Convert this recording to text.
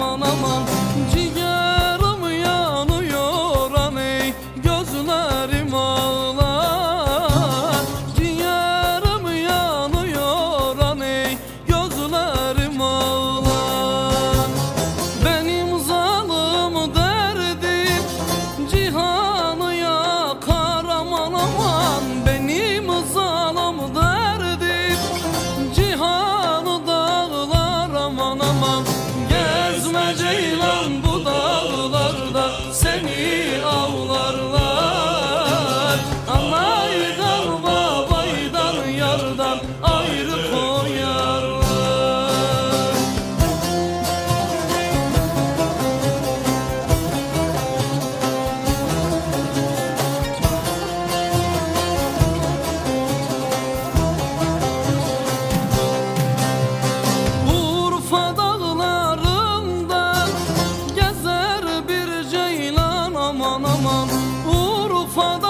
某某某。Aman aman Urfa'da